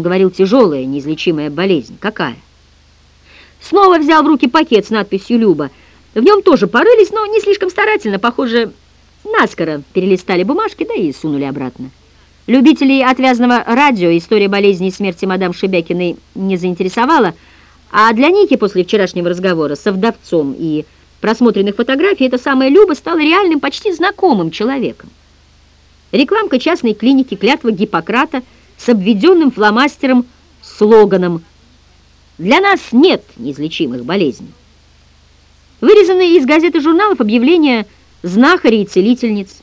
Он говорил, тяжелая, неизлечимая болезнь. Какая? Снова взял в руки пакет с надписью «Люба». В нем тоже порылись, но не слишком старательно. Похоже, наскоро перелистали бумажки, да и сунули обратно. Любителей отвязного радио история болезни и смерти мадам Шебякиной не заинтересовала, а для Ники после вчерашнего разговора со вдовцом и просмотренных фотографий эта самая Люба стала реальным, почти знакомым человеком. Рекламка частной клиники «Клятва Гиппократа» с обведенным фломастером слоганом «Для нас нет неизлечимых болезней». Вырезанные из газет и журналов объявления знахарей и целительниц.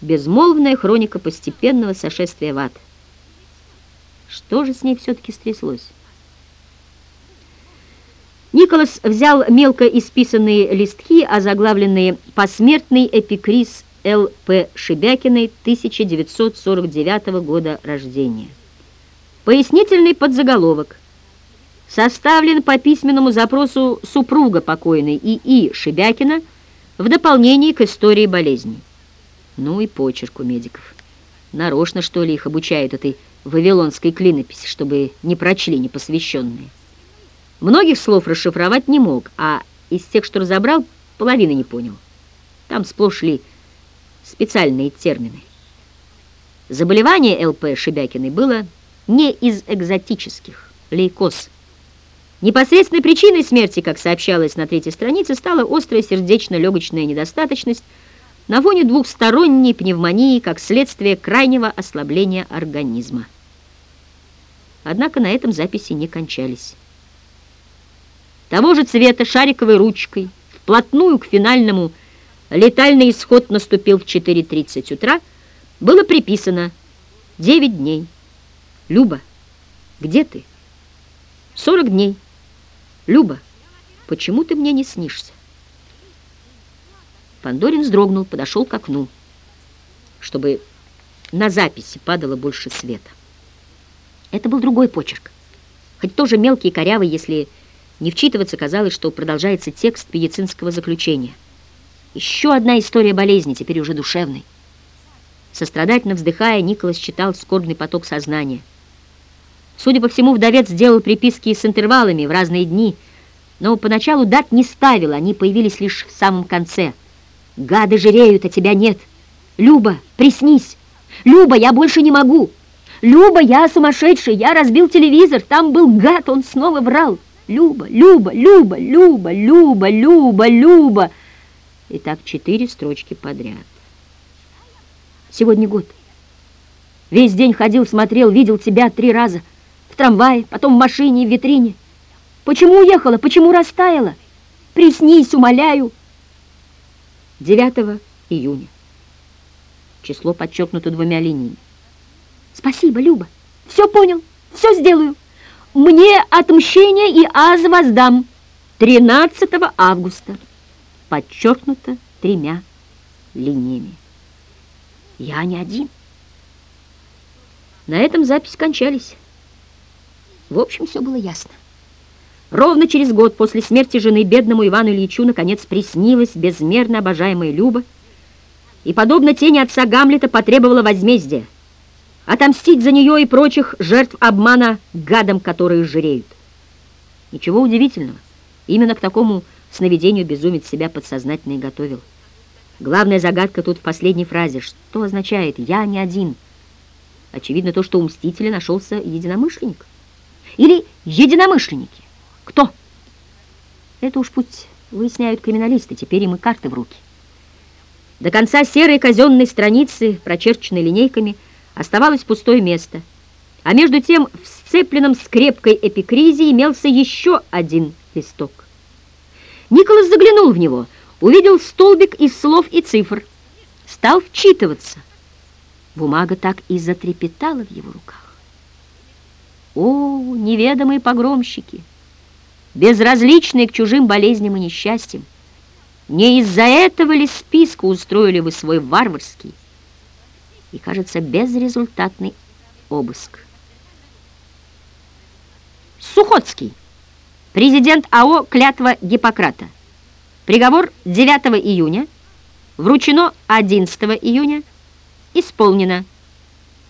Безмолвная хроника постепенного сошествия в ад. Что же с ней все-таки стряслось? Николас взял мелко исписанные листки, озаглавленные «Посмертный эпикриз Л.П. Шебякиной 1949 года рождения». Пояснительный подзаголовок. Составлен по письменному запросу супруга покойной И.И. Шебякина в дополнение к истории болезни. Ну и почерк у медиков. Нарочно, что ли, их обучают этой вавилонской клинописи, чтобы не прочли непосвященные. Многих слов расшифровать не мог, а из тех, что разобрал, половины не понял. Там сплошь шли специальные термины. Заболевание ЛП Шебякиной было не из экзотических, лейкоз. Непосредственной причиной смерти, как сообщалось на третьей странице, стала острая сердечно-легочная недостаточность на фоне двухсторонней пневмонии как следствие крайнего ослабления организма. Однако на этом записи не кончались того же цвета шариковой ручкой, вплотную к финальному летальный исход наступил в 4.30 утра, было приписано 9 дней. Люба, где ты? 40 дней. Люба, почему ты мне не снишься? Пандорин вздрогнул, подошел к окну, чтобы на записи падало больше света. Это был другой почерк, хоть тоже мелкий и корявый, если не вчитываться казалось, что продолжается текст медицинского заключения. Еще одна история болезни, теперь уже душевной. Сострадательно вздыхая, Николас читал скорбный поток сознания. Судя по всему, вдовец сделал приписки с интервалами в разные дни, но поначалу дат не ставил, они появились лишь в самом конце. «Гады жиреют, а тебя нет! Люба, приснись! Люба, я больше не могу! Люба, я сумасшедший, я разбил телевизор, там был гад, он снова врал!» Люба, Люба, Люба, Люба, Люба, Люба, Люба. И так четыре строчки подряд. Сегодня год. Весь день ходил, смотрел, видел тебя три раза. В трамвае, потом в машине, в витрине. Почему уехала? Почему растаяла? Приснись, умоляю. 9 июня. Число подчеркнуто двумя линиями. Спасибо, Люба. Все понял, все сделаю. Мне отмщение и аз воздам 13 августа. Подчеркнуто тремя линиями. Я не один. На этом запись кончались. В общем, все было ясно. Ровно через год после смерти жены бедному Ивану Ильичу наконец приснилась безмерно обожаемая Люба и, подобно тени отца Гамлета, потребовала возмездия отомстить за нее и прочих жертв обмана гадам, которые жиреют. Ничего удивительного. Именно к такому сновидению безумец себя подсознательно и готовил. Главная загадка тут в последней фразе. Что означает «я не один»? Очевидно то, что у Мстителя нашелся единомышленник. Или единомышленники. Кто? Это уж пусть выясняют криминалисты, теперь им и карты в руки. До конца серой казенной страницы, прочерченной линейками, оставалось пустое место. А между тем в сцепленном скрепкой эпикризе имелся еще один листок. Николас заглянул в него, увидел столбик из слов и цифр, стал вчитываться. Бумага так и затрепетала в его руках. О, неведомые погромщики, безразличные к чужим болезням и несчастьям, не из-за этого ли списка устроили вы свой варварский, и, кажется, безрезультатный обыск. Сухоцкий, президент АО «Клятва Гиппократа». Приговор 9 июня, вручено 11 июня, исполнено.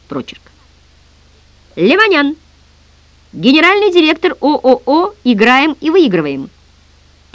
Прочерк. Леванян, Генеральный директор ООО «Играем и выигрываем».